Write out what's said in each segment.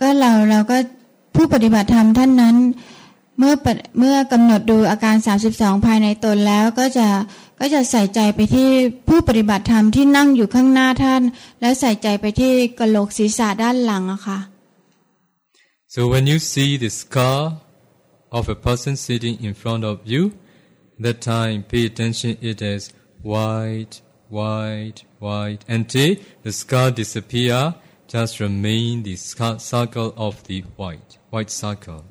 ก็เราเราก็ผู้ปฏิบัติธรรมท่านนั้น เมื่อเมื่อกำหนดดูอาการ 32 ภายในตนแล้วก็จะก็จะใส่ใจไปที่ผู้ปฏิบัติธรรมที่นั่งอยู่ข้างหน้าท่าน และใส่ใจไปที่กระโหลกศีรษะด้านหลังอะค่ะ so when you see the scar of a person sitting in front of you that time pay attention it is white white white until the scar disappear just remain the circle of the white white circle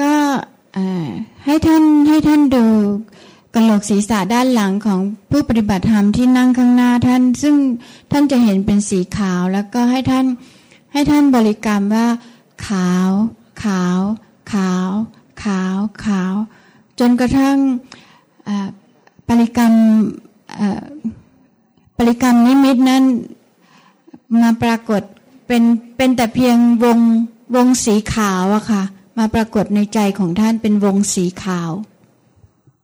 ก็ให้ท่านให้ท่านดูกระโหลกศีรษะด้านหลังของผู้ปฏิบัติธรรมที่นั่งข้างหน้าท่าน ซึ่งท่านจะเห็นเป็นสีขาวแล้วก็ให้ท่านให้ท่านบริกรรมว่า ขาว ขาว ขาว ขาว ขาว จนกระทั่งปริกรรมปริกรรมนิมิตนั้น มาปรากฏเป็นเป็นแต่เพียงวงวงสีขาวอะค่ะมาปรากฏในใจของท่านเป็นวงสีขาว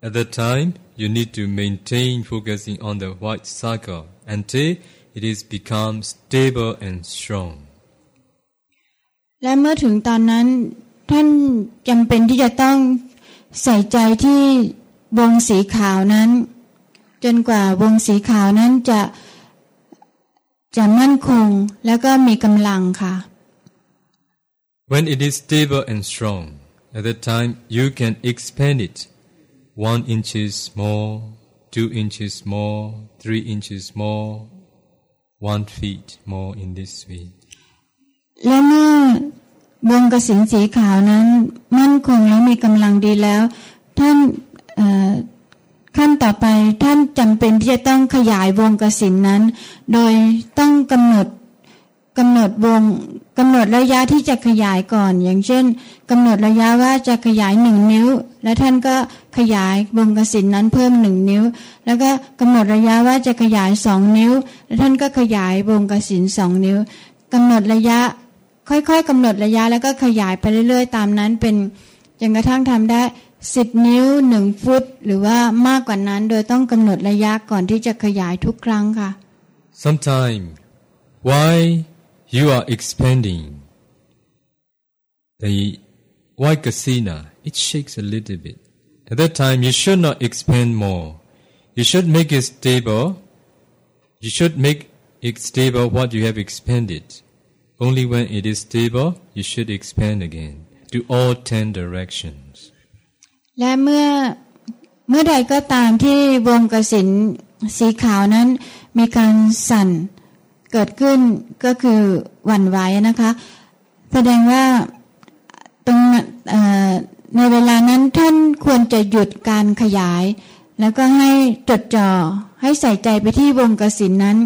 At that time you need to maintain focusing on the white circle until it is become stable and strong และเมื่อถึงตอนนั้นท่านจำเป็นที่จะต้องใส่ใจที่วงสีขาวนั้น จนกว่าวงสีขาวนั้นจะ จะมั่นคงแล้วก็มีกำลังค่ะ When it is stable and strong at that time you can expand it one inches more two inches more three inches more one feet more in this way และเมื่อวงกสินสีขาวนั้น มั่นคงและมีกำลังดีแล้ว ท่านขั้นต่อไปท่านจำเป็น ที่จะต้องขยายวงกสินนั้น โดยต้องกำหนดกำหนดวงกำหนดระยะที่จะขยายก่อน อย่างเช่นกำหนดระยะว่าจะขยายหนึ่งนิ้ว และท่านก็ขยายวงกสินนั้นเพิ่มหนึ่งนิ้ว แล้วก็กำหนดระยะว่าจะขยายสองนิ้ว และท่านก็ขยายวงกสินสองนิ้วกำหนดระยะ ค่อยๆกำหนดระยะแล้วก็ขยายไปเรื่อย ๆ ตามนั้นเป็นจนกระทั่งทำได้ สิบนิ้วหนึ่งฟุต หรือว่ามากกว่านั้น โดยต้องกำหนดระยะก่อนที่จะขยายทุกครั้งค่ะ Sometime why you are expanding the white casino it shakes a little bit at that time you should not expand more you should make it stable you should make it stable what you have expanded only when it is stable you should expand again to all ten directions และเมื่อเมื่อใดก็ตามที่วงกสินสีขาวนั้นมีการสั่นเกิดขึ้นก็คือหวั่นไหวนะคะ แสดงว่าตรงในเวลานั้นท่านควรจะหยุดการขยาย แล้วก็ให้จดจ่อให้ใส่ใจไปที่วงกสินนั้น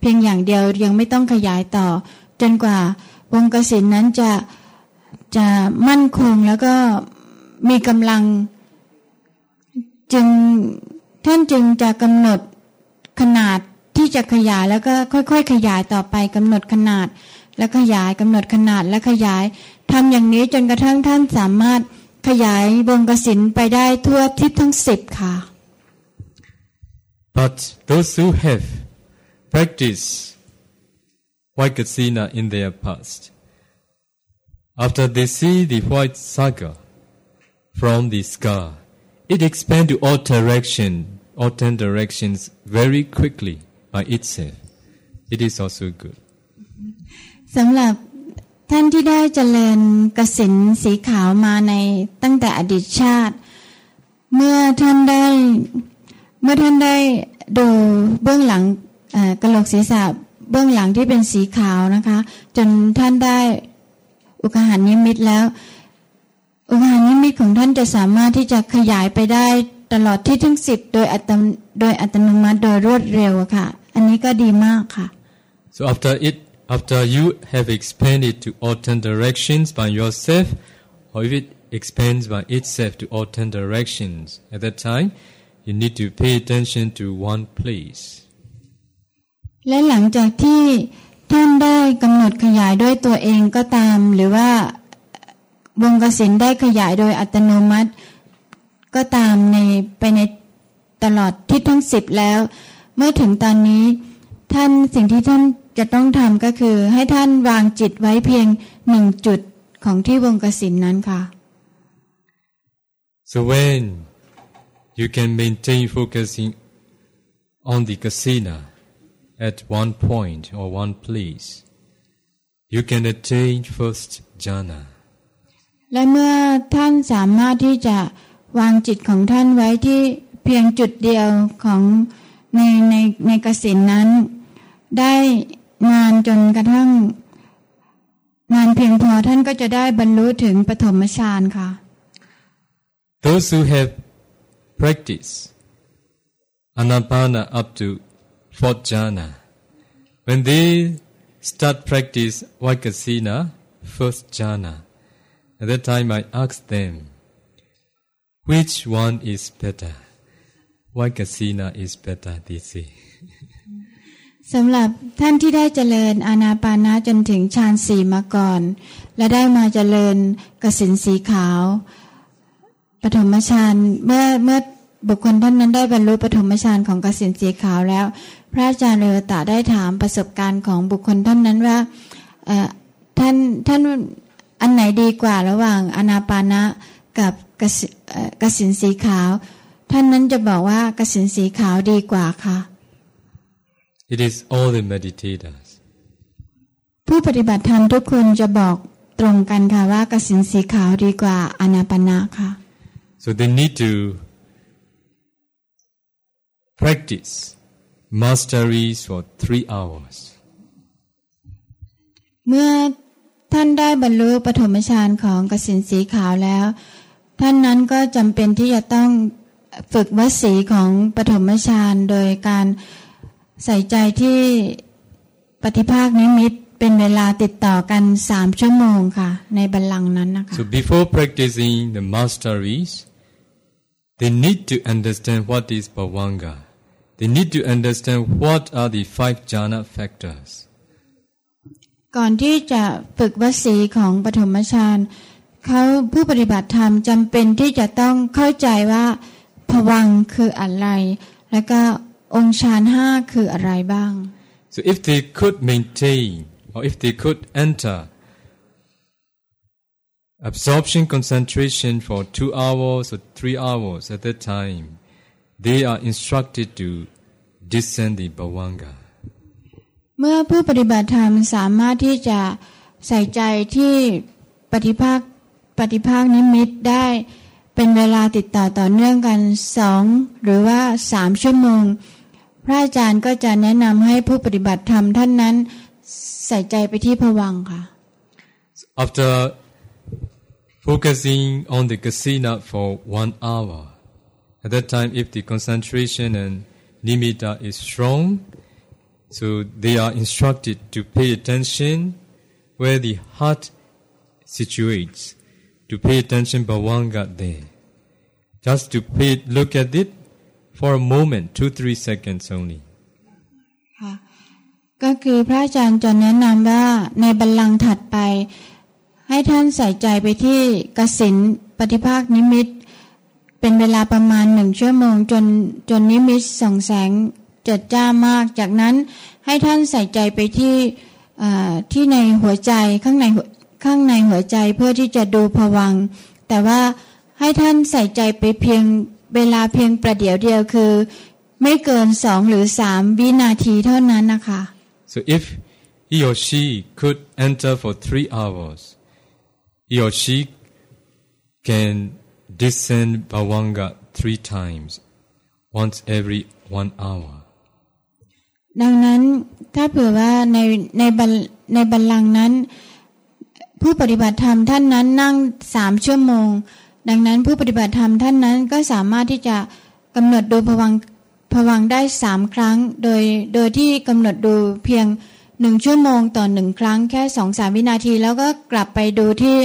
เพียงอย่างเดียวยังไม่ต้องขยายต่อ จนกว่าวงกสินนั้นจะจะมั่นคงแล้วก็มีกำลัง จึงท่านจึงจะกำหนดขนาดที่จะขยายแล้วก็ค่อย ๆ ขยายต่อไปกำหนดขนาด และขยายกำหนดขนาดและขยายทำอย่างนี้จนกระทั่งท่านสามารถขยายวงกสินไปได้ทั่วทิศทั้งสิบค่ะ but those who have practiced white kasina in their past after they see the white saga from the scar It expands to all direction, all ten directions very quickly by itself. It is also good. สำหรับท่านที่ได้เจริญกสินสีขาวมาในตั้งแต่อดีตชาติ เมื่อท่านได้เมื่อท่านได้ดูเบื้องหลังกระโหลกศีรษะเบื้องหลังที่เป็นสีขาวนะคะ จนท่านได้อุกหานิมิตแล้ว อุหานิมิตของท่านจะสามารถที่จะขยายไปได้ตลอดที่ทั้งสิบโดยอัตโดยอัตโนมัติโดยรวดเร็วค่ะ อันนี้ก็ดีมากค่ะ so after it after you have expanded to all ten directions by yourself or if it expands by itself to all ten directions at that time you need to pay attention to one place และหลังจากที่ท่านได้กำหนดขยายด้วยตัวเองก็ตามหรือว่า วงกสินได้ขยายโดยอัตโนมัติ ก็ตามในไปในตลอดทิศทั้งสิบแล้ว เมื่อถึงตอนนี้ ท่านสิ่งที่ท่านจะต้องทำก็คือ ให้ท่านวางจิตไว้เพียงหนึ่งจุดของที่วงกสินนั้นค่ะ so when you can maintain focusing on the kasina at one point or one place you can attain first jhana และเมื่อท่านสามารถที่จะวางจิตของท่านไว้ที่เพียงจุดเดียวของในในในกสินนั้น ได้นานจนกระทั่งนานเพียงพอท่านก็จะได้บรรลุถึงปฐมฌานค่ะ Those who have practiced anapana up to fourth jhana when they start practice Vaikasina first jhana at that time I asked them which one is better Vaikasina is better they say สำหรับท่านที่ได้เจริญอานาปานาจนถึงฌานสี่มาก่อน และได้มาเจริญกสินสีขาวปฐมฌานเมื่อเมื่อบุคคลท่านนั้นได้บรรลุปฐมฌานของกสินสีขาวแล้ว พระอาจารย์เรวตาได้ถามประสบการณ์ของบุคคลท่านนั้นว่าท่านท่าน อันไหนดีกว่าระหว่างอนาปานะกับกสินสีขาว ท่านนั้นจะบอกว่ากสินสีขาวดีกว่าค่ะ It is all the meditators ผู้ปฏิบัติธรรมทุกคนจะบอกตรงกันค่ะว่ากสินสีขาวดีกว่าอนาปนาค่ะ so they need to practice masteries for three hours เมื่อ ท่านได้บรรลุปฐมฌานของกสินสีขาวแล้ว ท่านนั้นก็จำเป็นที่จะต้องฝึกวสีของปฐมฌานโดยการใส่ใจที่ปฏิภาคนิมิตเป็นเวลาติดต่อกันสามชั่วโมงค่ะ ในบัลลังก์นั้นนะคะ so before practicing the masteries they need to understand what is bhavanga they need to understand what are the five jhana factors ก่อนที่จะฝึกวสีของปฐมฌานเขาผู้ปฏิบัติธรรมจำเป็นที่จะต้องเข้าใจว่าผวังคืออะไร แล้วก็องค์ฌานห้าคืออะไรบ้าง so if they could maintain or if they could enter absorption concentration for two hours or three hours at that time they are instructed to descend the bhavanga มื่อผู้ปฏิบัติธรรมสามารถที่จะใส่ใจที่ปฏิภาคปฏิภาคนิมิตได้เป็นเวลาติดต่อต่อเนื่องกันสองหรือว่าสามชั่วโมง พระอาจารย์ก็จะแนะนำให้ผู้ปฏิบัติธรรมท่านนั้น ใส่ใจไปที่ผวังค่ะ after focusing on the kasina for one hour at that time if the concentration and nimitta is strong so they are instructed to pay attention where the heart situates to pay attention bhavanga there just to pay look at it for a moment two three seconds only ก็คือพระอาจารย์จะแนะนำว่าในบัลลังก์ถัดไป ให้ท่านใส่ใจไปที่กสินปฏิภาคนิมิต เป็นเวลาประมาณหนึ่งชั่วโมงจนจนนิมิตส่องแสงเ จิดจ้ามาก จากนั้นให้ท่านใส่ใจไปที่ที่ในหัวใจข้างในข้างในหัวใจเพื่อที่จะดูผวัง แต่ว่าให้ท่านใส่ใจไปเพียงเวลาเพียงประเดี๋ยวเดียวคือ ไม่เกินสองหรือสามวินาทีเท่านั้นนะคะ So if he or she could enter for three hours, he or she can descend bhavanga three times, once every one hour. ดังนั้นถ้าเผื่อว่าในในบัลในบัลลังก์นั้น ผู้ปฏิบัติธรรมท่านนั้นนั่งสามชั่วโมง ดังนั้นผู้ปฏิบัติธรรมท่านนั้นก็สามารถที่จะกำหนดดูภวังผวังได้สามครั้ง โดยโดยที่กำหนดดูเพียงหนึ่งชั่วโมงต่อหนึ่งครั้งแค่สองสามวินาที แล้วก็กลับไปดูที่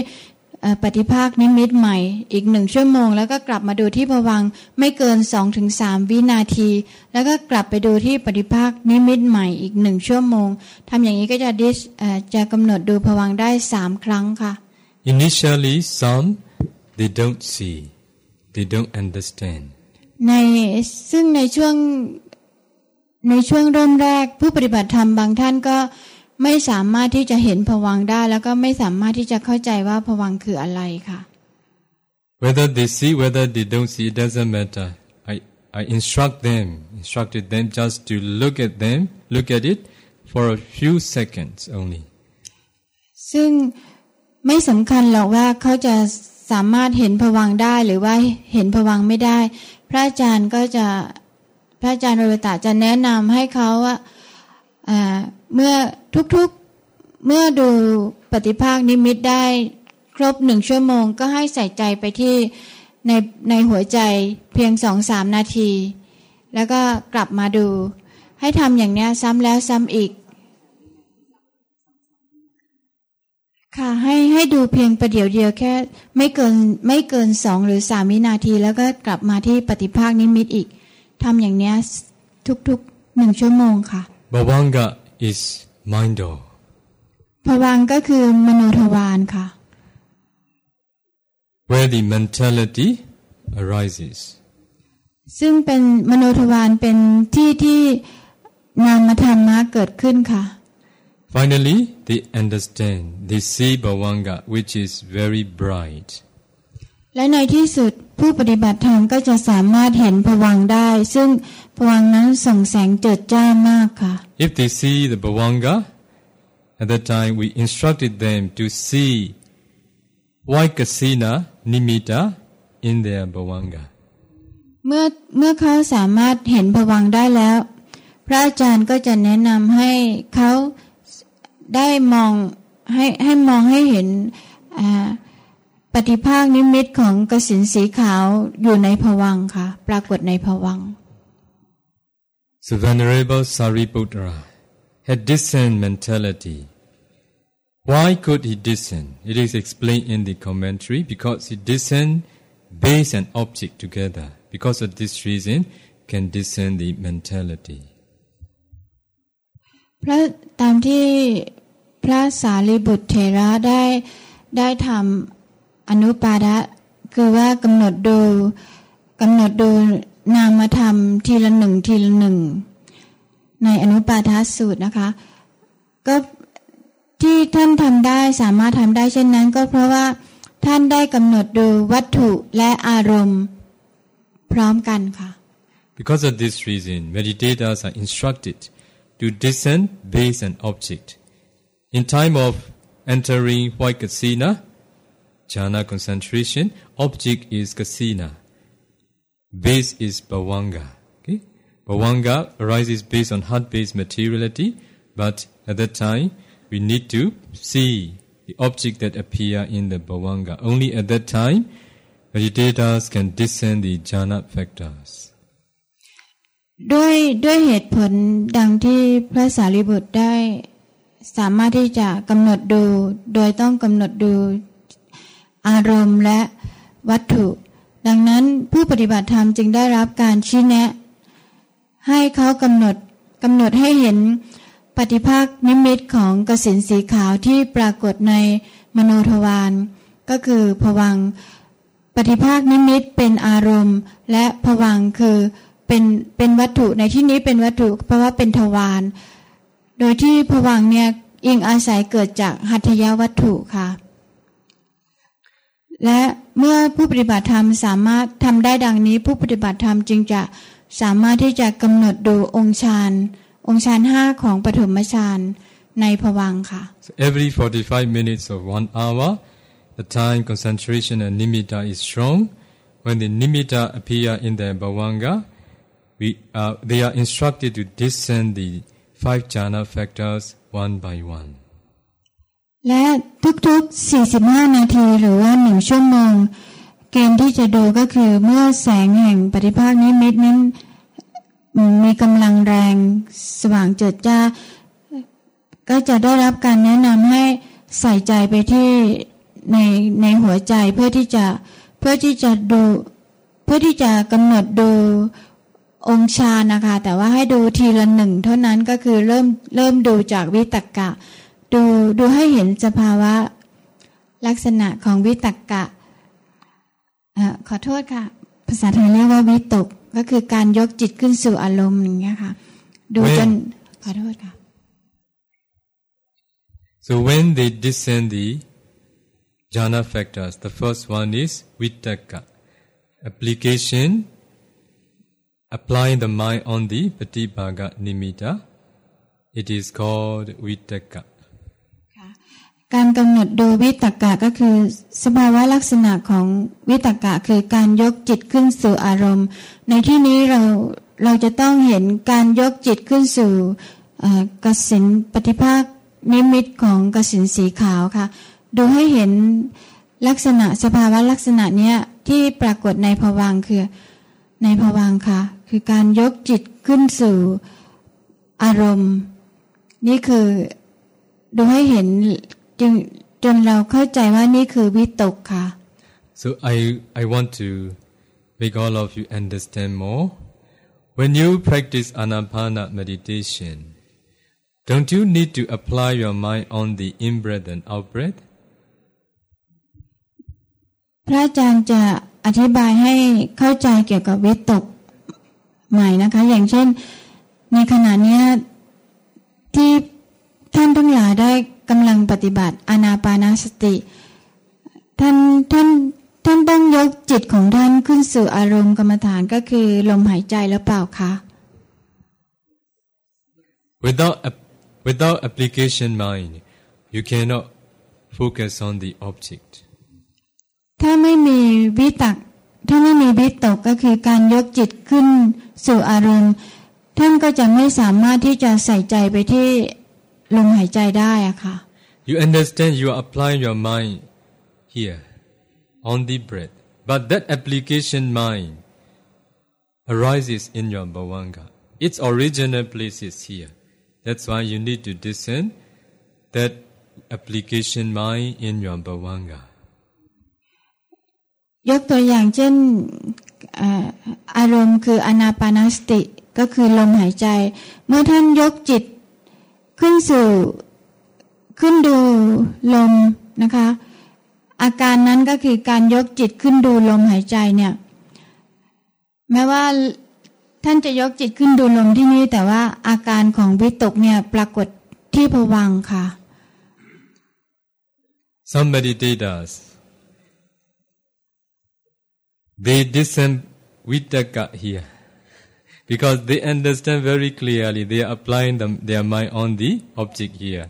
ปฏิภาคนิมิตใหม่อีกหนึ่งชั่วโมง แล้วก็กลับมาดูที่ผวังไม่เกินสองถึงสามวินาที แล้วก็กลับไปดูที่ปฏิภาคนิมิตใหม่อีกหนึ่งชั่วโมงทำอย่างนี้ก็จะดิสจะกำหนดดูผวังได้สามครั้งค่ะ Initially some they don't see they don't understand ในซึ่งในช่วงในช่วงเริ่มแรกผู้ปฏิบัติธรรมบางท่านก็ ไม่สามารถที่จะเห็นผวังค์ได้ แล้วก็ไม่สามารถที่จะเข้าใจว่าผวังค์คืออะไรค่ะ Whether they see, whether they don't see, it doesn't matter. I, I instruct them, instructed them just to look at them, look at it for a few seconds only. ซึ่งไม่สำคัญหรอกว่าเขาจะสามารถเห็นผวังค์ได้หรือว่าเห็นผวังค์ไม่ได้ พระอาจารย์ก็จะพระอาจารย์โรเบตาจะแนะนำให้เขาว่าอ่า เมื่อทุกๆเมื่อดูปฏิภาคนิมิตได้ครบหนึ่งชั่วโมงก็ให้ใส่ใจไปที่ในในหัวใจเพียงสองสามนาที แล้วก็กลับมาดู ให้ทำอย่างเนี้ยซ้ำแล้วซ้ำอีก ค่ะให้ให้ดูเพียงประเดี๋ยวเดียวแค่ไม่เกินไม่เกินสองหรือสามวินาที แล้วก็กลับมาที่ปฏิภาคนิมิตอีกทำอย่างเนี้ยทุกๆหนึ่งชั่วโมงค่ะ Bhavanga is mind ผวังค์ก็คือมโนทวารค่ะ where the mentality arises. ซึ่งเป็นมโนทวารเป็นที่ที่นามธรรมะเกิดขึ้นค่ะ Finally, they understand. They see Bhavanga, which is very bright. และในที่สุดผู้ปฏิบัติธรรมก็จะสามารถเห็นผวังค์ได้ ซึ่งผ วังค์นั้นส่องแสงเจิดจ้ามากค่ะ If they see the Bhavanga, at that time we instructed them to see Vaikasina Nimitta in their Bhavanga. เมื่อเมื่อเขาสามารถเห็นผวังค์ได้แล้ว พระอาจารย์ก็จะแนะนำให้เขาได้มองให้ให้มองให้เห็นอ่าปฏิภาคนิมิตของกสินสีขาวอยู่ในผวังค์ค่ะ ปรากฏในผวัง ค์ So Venerable Sariputra had discerned mentality. Why could he discern? It is explained in the commentary because he discerned base and object together. Because of this reason, can discern the mentality. พระตามที่พระสารีบุตรเถระได้ได้ทำอนุปาดะคือว่ากำหนดดูกำหนดดู นามธรรมทีละหนึ่งทีละหนึ่ง ในอนุปาทสูตรนะคะ ก็ที่ท่านทำได้สามารถทำได้เช่นนั้น ก็เพราะว่าท่านได้กำหนดดูวัตถุและอารมณ์พร้อมกันค่ะ Because of this reason, meditators are instructed to discern base and object. In time of entering white kasina, jhana concentration, object is kasina. Base is bhavanga. Okay? Bhavanga arises based on heart-based materiality, but at that time, we need to see the object that appear in the bhavanga. Only at that time, meditators can discern the jhana factors. ด้วยด้วยเหตุผลดังที่พระสารีบุตรได้ สามารถที่จะกำหนดดู โดยต้องกำหนดดูอารมณ์และวัตถุ ดังนั้นผู้ปฏิบัติธรรมจึงได้รับการชี้แนะ ให้เขากำหนดกำหนดให้เห็นปฏิภาคนิมิตของกสินสีขาวที่ปรากฏในมโนทวารก็คือผวังปฏิภาคนิมิตเป็นอารมณ์ และผวังคือเป็นเป็นวัตถุในที่นี้เป็นวัตถุเพราะว่าเป็นทวารโดยที่ผวังเนี่ยอิงอาศัยเกิดจากหัตถยวัตถุค่ะ และ เมื่อผู้ปฏิบัติธรรมสามารถทำได้ดังนี้ ผู้ปฏิบัติธรรมจึงจะสามารถที่จะกำหนดดูองค์ฌานองค์ฌานห้าของปฐมฌานในผวังค่ะ So every 45 minutes or one hour, the time concentration and nimitta is strong. When the nimitta appear in the bhavanga, we, uh, they are instructed to discern the five jhana factors one by one. และทุกๆ 45 นาทีหรือว่าหนึ่งชั่วโมง เกณฑ์ที่จะดูก็คือเมื่อแสงแห่งปฏิภาคนิมิตนั้นมีกำลังแรงสว่างเจิดจ้า ก็จะได้รับการแนะนำให้ใส่ใจไปที่ในในหัวใจเพื่อที่จะเพื่อที่จะดูเพื่อที่จะกำหนดดูองค์ฌานนะคะ แต่ว่าให้ดูทีละหนึ่งเท่านั้นก็คือเริ่มเริ่มดูจากวิตกกะ ดูดูให้เห็นสภาวะ ลักษณะของวิตกกะเอ่อขอโทษค่ะ ภาษาไทยเรียกว่าวิตกก็คือการยกจิตขึ้นสู่อารมณ์อย่างเงี้ยค่ะ ดูจนขอโทษค่ะ so when they descend the jhana factors the first one is vitaka application applying the mind on the patibhaga nimitta it is called vitaka การกำหนดดูวิตกะก็คือ สภาวะลักษณะของวิตกะคือการยกจิตขึ้นสู่อารมณ์ ในที่นี้เราเราจะต้องเห็นการยกจิตขึ้นสู่กสินปฏิภาคนิมิตของกสินสีขาวค่ะ ดูให้เห็นลักษณะสภาวะลักษณะเนี้ยที่ปรากฏในภวังคือในภวังค่ะ คือการยกจิตขึ้นสู่อารมณ์ นี่คือดูให้เห็น จนจนเราเข้าใจว่านี่คือวิตกค่ะ so I I want to make all of you understand more when you practice anapana meditation don't you need to apply your mind on the in breath and out breath พระอาจารย์จะอธิบายให้เข้าใจเกี่ยวกับวิตกใหม่นะคะ อย่างเช่น ในขณะนี้ที่ท่านทั้งหลายได้ กำลังปฏิบัติอานาปานาสติ ท่านท่านท่านต้องยกจิตของท่านขึ้นสู่อารมณ์กรรมฐานก็คือลมหายใจแล้วเปล่าคะ Without without application mind you cannot focus on the object ถ้าไม่มีวิตักถ้าไม่มีวิตกก็คือการยกจิตขึ้นสู่อารมณ์ ท่านก็จะไม่สามารถที่จะใส่ใจไปที่ ลมหายใจได้อะค่ะ You understand you are applying your mind here on the breath but that application mind arises in your bhavanga its original place is here that's why you need to discern that application mind in your bhavanga ยกตัวอย่างเช่นอารมณ์คืออนาปานสติก็คือลมหายใจ เมื่อท่านยกจิต ขึ้นสู่ ขึ้นดูลมนะคะ อาการนั้นก็คือการยกจิตขึ้นดูลมหายใจเนี่ย แม้ว่าท่านจะยกจิตขึ้นดูลมที่นี่ แต่ว่าอาการของวิตกเนี่ยปรากฏที่ผวังค่ะ Some meditators they discern vitaka here because they understand very clearly they are applying them, their mind on the object here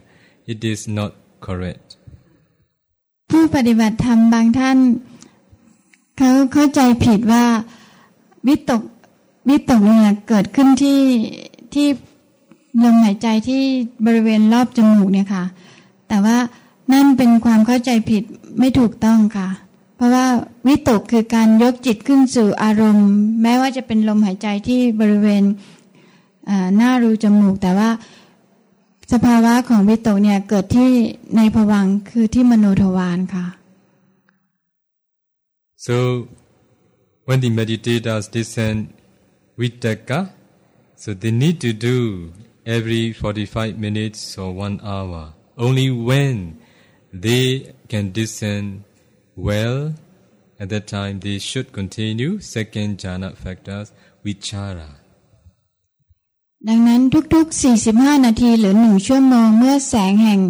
it is not correct ผู้ปฏิบัติธรรมบางท่านเขาเข้าใจผิดว่าวิตกวิตกเนี่ยเกิดขึ้นที่ที่ลมหายใจที่บริเวณรอบจมูกเนี่ยค่ะ แต่ว่านั่นเป็นความเข้าใจผิดไม่ถูกต้องค่ะ ราะว่าวิตกคือการยกจิตขึ้นสู่อารมณ์ แม้ว่าจะเป็นลมหายใจที่บริเวณหน้ารูจมูก แต่ว่าสภาวะของวิตกเนี่ยเกิดที่ในภวังคือที่มโนทวารค่ะ so when the meditators descend vitaka so they need to do every 45 minutes or one hour only when they can descend well at that time they should continue second jhana factors vichara ดังนั้นทุกๆ 45 นาทีหรือหนึ่งชั่วโมงเมื่อแสงแห่ง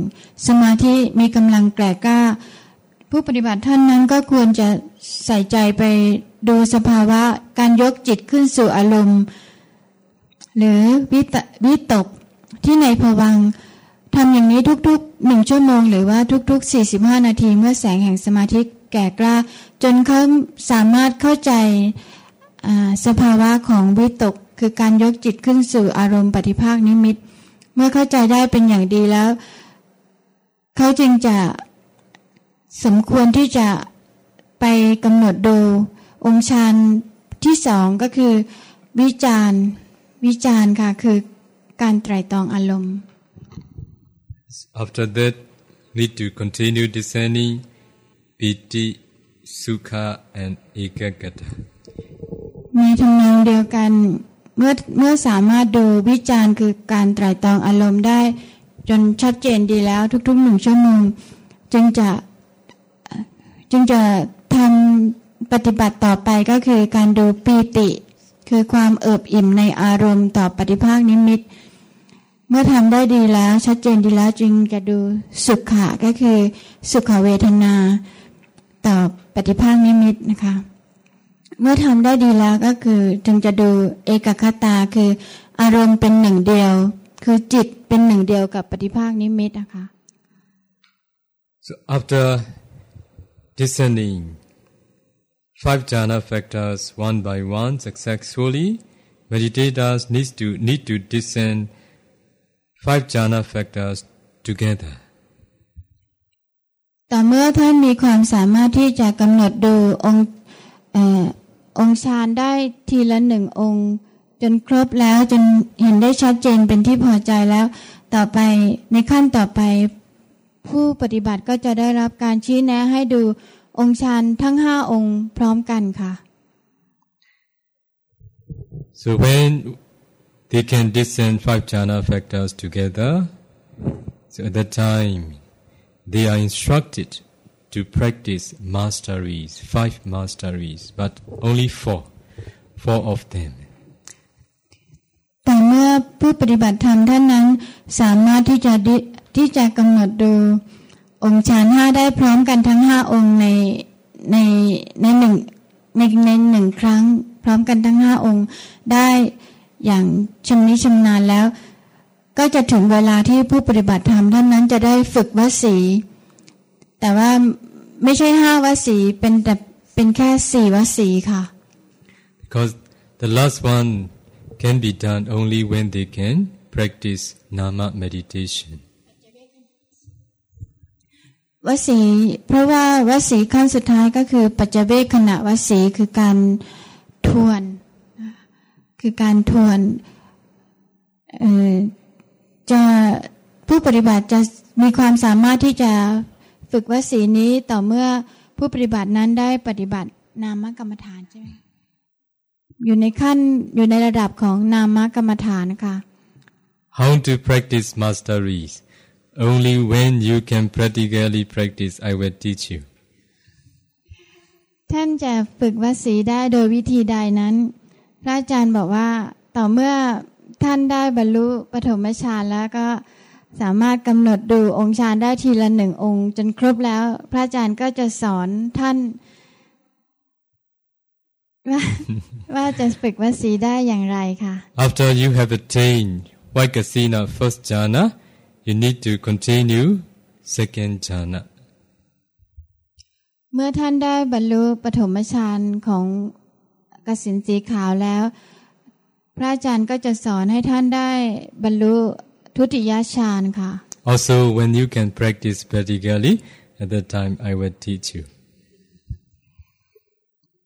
สมาธิมีกำลังแก่กล้า ผู้ปฏิบัติท่านนั้นก็ควรจะใส่ใจไปดูสภาวะการยกจิตขึ้นสู่อารมณ์ หรือวิตวิตกที่ในภวังทำอย่างนี้ทุกๆหนึ่งชั่วโมง หรือว่าทุกๆ 45 นาทีเมื่อแสงแห่งสมาธิ แก่กล้า จนเขาสามารถเข้าใจสภาวะของวิตก คือการยกจิตขึ้นสู่อารมณ์ปฏิภาคนิมิต เมื่อเข้าใจได้เป็นอย่างดีแล้ว เขาจึงจะสมควรที่จะไปกำหนดดูองค์ฌานที่สองก็คือ วิจารวิจารค่ะคือการไตรตรองอารมณ์ After that need to continue descending piti sukha and ekagata ในทำนองเดียวกันเมื่อเมื่อสามารถดูวิจารณ์คือการไตรตรองอารมณ์ได้ จนชัดเจนดีแล้วทุกๆหนึ่งชั่วโมงจึงจะจึงจะทำปฏิบัติต่อไปก็คือการดูปีติ คือความเอิบอิ่มในอารมณ์ต่อปฏิภาคนิมิต เมื่อทำได้ดีแล้วชัดเจนดีแล้วจึงจะดูสุขะก็คือสุขเวทนา ต่อปฏิภาคนิมิตนะคะ เมื่อทำได้ดีแล้วก็คือจึงจะดูเอกคตาคืออารมณ์เป็นหนึ่งเดียว คือจิตเป็นหนึ่งเดียวกับปฏิภาคนิมิตนะคะ So after descending five jhana factors one by one successfully, meditators need to need to descend five jhana factors together. ต่อเมื่อท่านมีความสามารถที่จะกำหนดดูองค์เอ่อองค์ฌานได้ทีละหนึ่งองค์ จนครบแล้วจนเห็นได้ชัดเจนเป็นที่พอใจแล้ว ต่อไปในขั้นต่อไป ผู้ปฏิบัติก็จะได้รับการชี้แนะให้ดูองค์ฌานทั้งห้าองค์พร้อมกันค่ะ So when they can descend five jhana factors together, so at that time they are instructed to practice masteries, five masteries, but only four, four of them. แต่เมื่อผู้ปฏิบัติธรรมท่านนั้นสามารถที่จะที่จะกำหนดดูองค์ฌานห้าได้พร้อมกันทั้งห้าองค์ในในในหนึ่งในในหนึ่งครั้ง พร้อมกันทั้งห้าองค์ได้อย่างชำนิชำนาญแล้ว ก็จะถึงเวลาที่ผู้ปฏิบัติธรรมท่านนั้นจะได้ฝึกวสี แต่ว่าไม่ใช่ห้าวสีเป็นแต่เป็นแค่สี่วสีค่ะ Because the last one can be done only when they can practice nama meditation. วสีเพราะว่าวสีขั้นสุดท้ายก็คือปัจเจเวคขณะวสีคือการทวน คือการทวน จะผู้ปฏิบัติจะมีความสามารถที่จะฝึกวสีนี้ต่อเมื่อผู้ปฏิบัตินั้นได้ปฏิบัตินามกรรมฐานใช่ไหมอยู่ในขั้นอยู่ในระดับของนามกรรมฐานนะคะ How to practice masteries? Only when you can practically practice, I will teach you. ท่านจะฝึกวสีได้โดยวิธีใดนั้น พระอาจารย์บอกว่าต่อเมื่อ ท่านได้บรรลุปฐมฌานแล้วก็สามารถกำหนดดูองค์ฌานได้ทีละหนึ่งองค์ จนครบแล้ว พระอาจารย์ก็จะสอนท่านว่าว่าจะฝึกวสีได้อย่างไรค่ะ After you have attained Vaikasina first jhana, you need to continue second jhana. เมื่อท่านได้บรรลุปฐมฌานของกสินสีขาวแล้ว พระอาจารย์ก็จะสอนให้ท่านได้บรรลุทุติยฌานค่ะ Also, when you can practice practically, at that time I will teach you.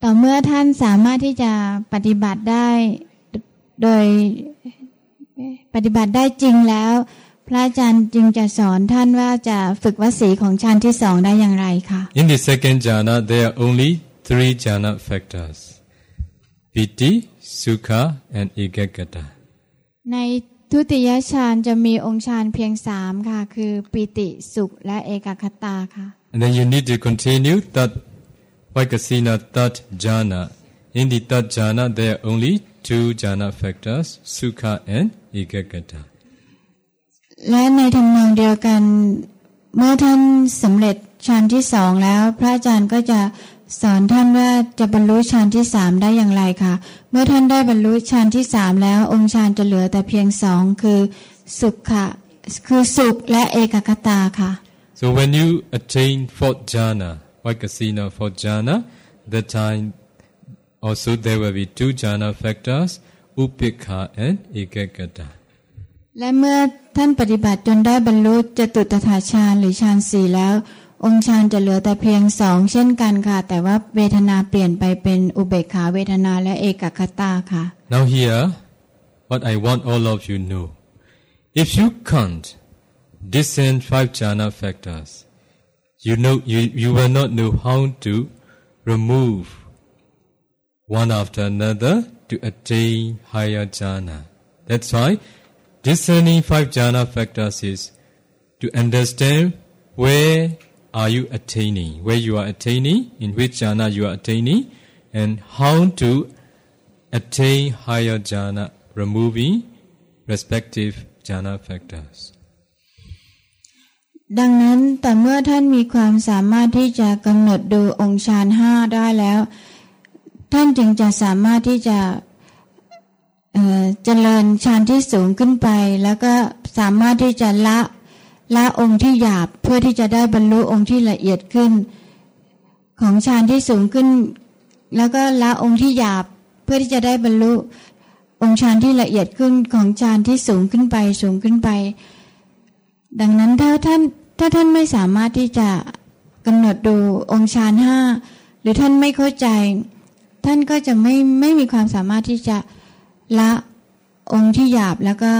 ต่อเมื่อท่านสามารถที่จะปฏิบัติได้โดยปฏิบัติได้จริงแล้ว พระอาจารย์จึงจะสอนท่านว่าจะฝึกวสีของฌานที่สองได้อย่างไรค่ะ In the second jhana, there are only three jhana factors piti, sukha, and ekagata. ในทุติยฌานจะมีองค์ฌานเพียงสามค่ะ คือปิติสุขและเอกคตาค่ะ And then you need to continue that Vaikasina third jhana. In the third jhana, there are only two jhana factors, sukha and ekagata. และในทำนองเดียวกัน เมื่อท่านสำเร็จฌานที่สองแล้ว พระอาจารย์ก็จะ สอนท่านว่าจะบรรลุฌานที่สามได้อย่างไรค่ะเมื่อท่านได้บรรลุฌานที่สามแล้วองค์ฌานจะเหลือแต่เพียงสองคือสุขะคือสุขและเอกคตาค่ะ So when you attain fourth jhana, Vaikasina fourth jhana, that time also there will be two jhana factors, upekha and ekagata. และเมื่อท่านปฏิบัติจนได้บรรลุจตุตถาฌานหรือฌานสี่แล้ว องค์ฌานจะเหลือแต่เพียงสองเช่นกันค่ะ แต่ว่าเวทนาเปลี่ยนไปเป็นอุเบกขาเวทนาและเอกคตาค่ะ Now here, what I want all of you know. If you can't descend five jhana factors, you know you, you will not know how to remove one after another to attain higher jhana. That's why discerning five jhana factors is to understand where are you attaining, where you are attaining, in which jhana you are attaining, and how to attain higher jhana, removing respective jhana factors. ดังนั้นแต่เมื่อท่านมีความสามารถที่จะกำหนดดูองค์ฌานห้าได้แล้ว ท่านจึงจะสามารถที่จะเจริญฌานที่สูงขึ้นไป แล้วก็สามารถที่จะละ ละองค์ที่หยาบเพื่อที่จะได้บรรลุองค์ที่ละเอียดขึ้น ของฌานที่สูงขึ้น แล้วก็ละองค์ที่หยาบเพื่อที่จะได้บรรลุองค์ฌานที่ละเอียดขึ้นของฌานที่สูงขึ้นไปสูงขึ้นไป ดังนั้นถ้าท่านถ้าท่านไม่สามารถที่จะกำหนดดูองค์ฌานห้าหรือท่านไม่เข้าใจ ท่านก็จะไม่ไม่มีความสามารถที่จะละองค์ที่หยาบแล้วก็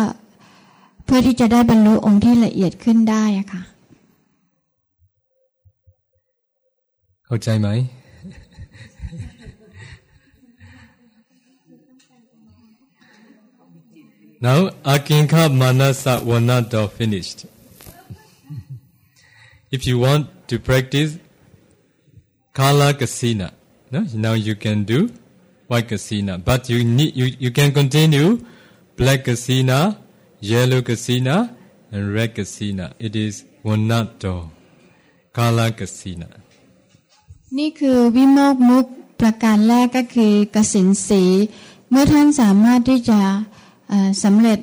เพื่อที่จะได้บรรลุองค์ที่ละเอียดขึ้นได้อะค่ะ เข้าใจไหม Now Akinka Manasa Wanado finished. if you want to practice Kala Kasina, no? now you can do white Kasina, but you need you, you can continue black Kasina, yellow Kasina, and red Kasina. It is Wanado Kala Kasina. นี่คือวิโมกมุกประการแรกก็คือกสินสี เมื่อท่านสามารถที่จะสำเร็จ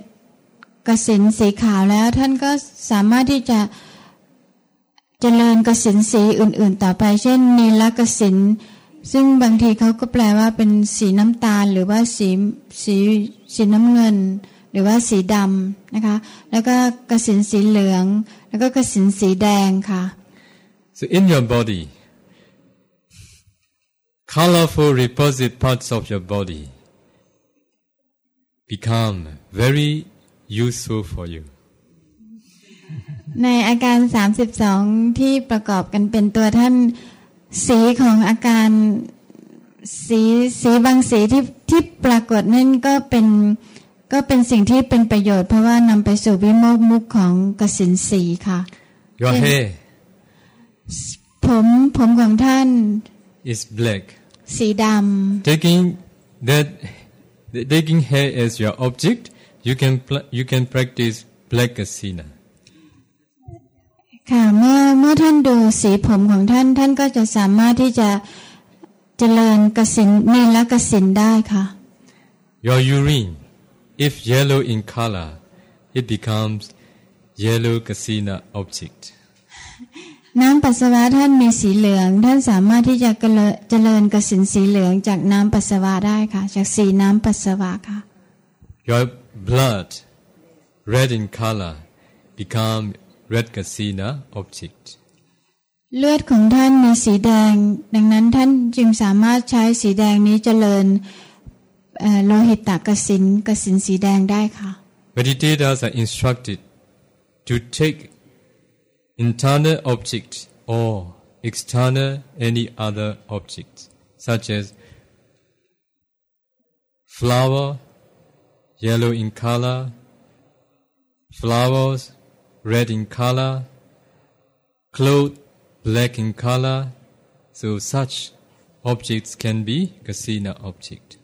กสินสีขาวแล้วท่านก็สามารถที่จะเจริญกสินสีอื่น ๆ ต่อไป เช่นนีลกสินซึ่งบางทีเขาก็แปลว่าเป็นสีน้ำตาลหรือว่าสีสีสีน้ำเงิน หรือว่าสีดำนะคะ แล้วก็กสินสีเหลือง แล้วก็กสินสีแดงค่ะ so in your body colorful reposite parts of your body become very useful for you ในอาการ 32 ที่ประกอบกันเป็นตัวท่านสีของอาการสีสีบางสีที่ที่ปรากฏนั่นก็เป็น ก็เป็นสิ่งที่เป็นประโยชน์เพราะว่านำไปสู่วิโมกมุขของกสินสีค่ะ Your hair ผมผมของท่าน is black สีดำ taking that taking hair as your object you can you can practice black asina ค่ะเมื่อเมื่อท่านดูสีผมของท่าน ท่านก็จะสามารถที่จะเจริญกสินเนรกสินได้ค่ะ Your urine if yellow in color it becomes yellow kasina object น้ำปัสสาวะท่านมีสีเหลือง ท่านสามารถที่จะเจริญกสินสีเหลืองจากน้ำปัสสาวะได้ค่ะจากสีน้ำปัสสาวะค่ะ Your blood red in color become red kasina object เลือดของท่านมีสีแดง ดังนั้นท่านจึงสามารถใช้สีแดงนี้เจริญ โลหิตตกสินกสินสีแดงได้ค่ะ Meditators are instructed to take internal objects or external any other objects such as flower yellow in color flowers red in color cloth black in color so such objects can be kasina object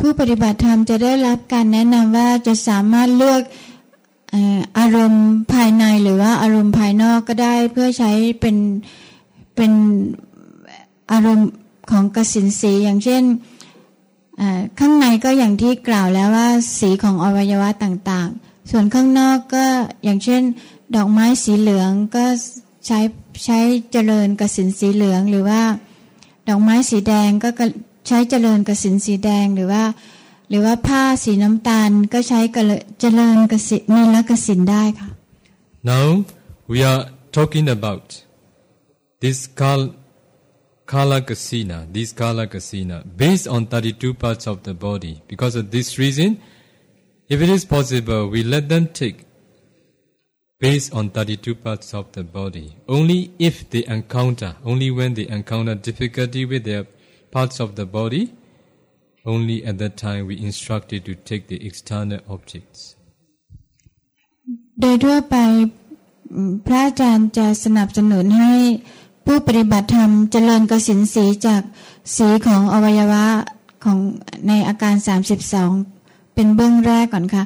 ผู้ปฏิบัติธรรมจะได้รับการแนะนำว่าจะสามารถเลือกอารมณ์ภายในหรือว่าอารมณ์ภายนอกก็ได้เพื่อใช้เป็นเป็นอารมณ์ของกสินสีอย่างเช่นข้างในก็อย่างที่กล่าวแล้วว่าสีของอวัยวะต่างๆ ส่วนข้างนอกก็อย่างเช่น ดอกไม้สีเหลืองก็ใช้ใช้เจริญกสินสีเหลือง หรือว่า ดอกไม้สีแดงก็ ใช้เจริญกสินสีแดงหรือว่า หรือว่าผ้าสีน้ำตาลก็ใช้เจริญกสินและกสินได้ค่ะ Now we are talking about this kal kala kasina this kala kasina based on 32 parts of the body because of this reason if it is possible we let them take based on 32 parts of the body only if they encounter only when they encounter difficulty with their parts of the body Only at that time we instructed to take the external objects. โดยทั่วไปพระอาจารย์จะสนับสนุนให้ผู้ปฏิบัติธรรมเจริญกสินสีจากสีของอวัยวะของในอาการ 32 เป็นเบื้องแรกก่อนค่ะ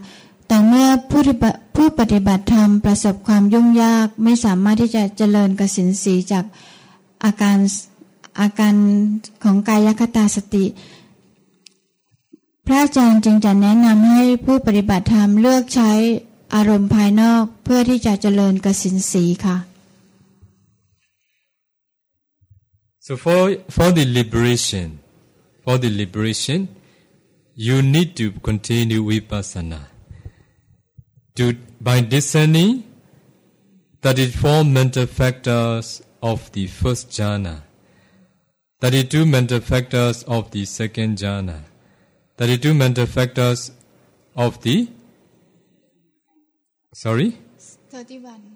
แต่เมื่อผู้ผู้ปฏิบัติธรรมประสบความยุ่งยากไม่สามารถที่จะเจริญกสินสีจากอาการ อาการของกายคตาสติ พระอาจารย์จึงจะแนะนำให้ผู้ปฏิบัติธรรมเลือกใช้อารมณ์ภายนอกเพื่อที่จะเจริญกสินสีค่ะ so for for the liberation for the liberation you need to continue vipassana to by discerning 34 mental factors of the first jhana 32 mental factors of the second jhana. 32 mental factors of the sorry? 31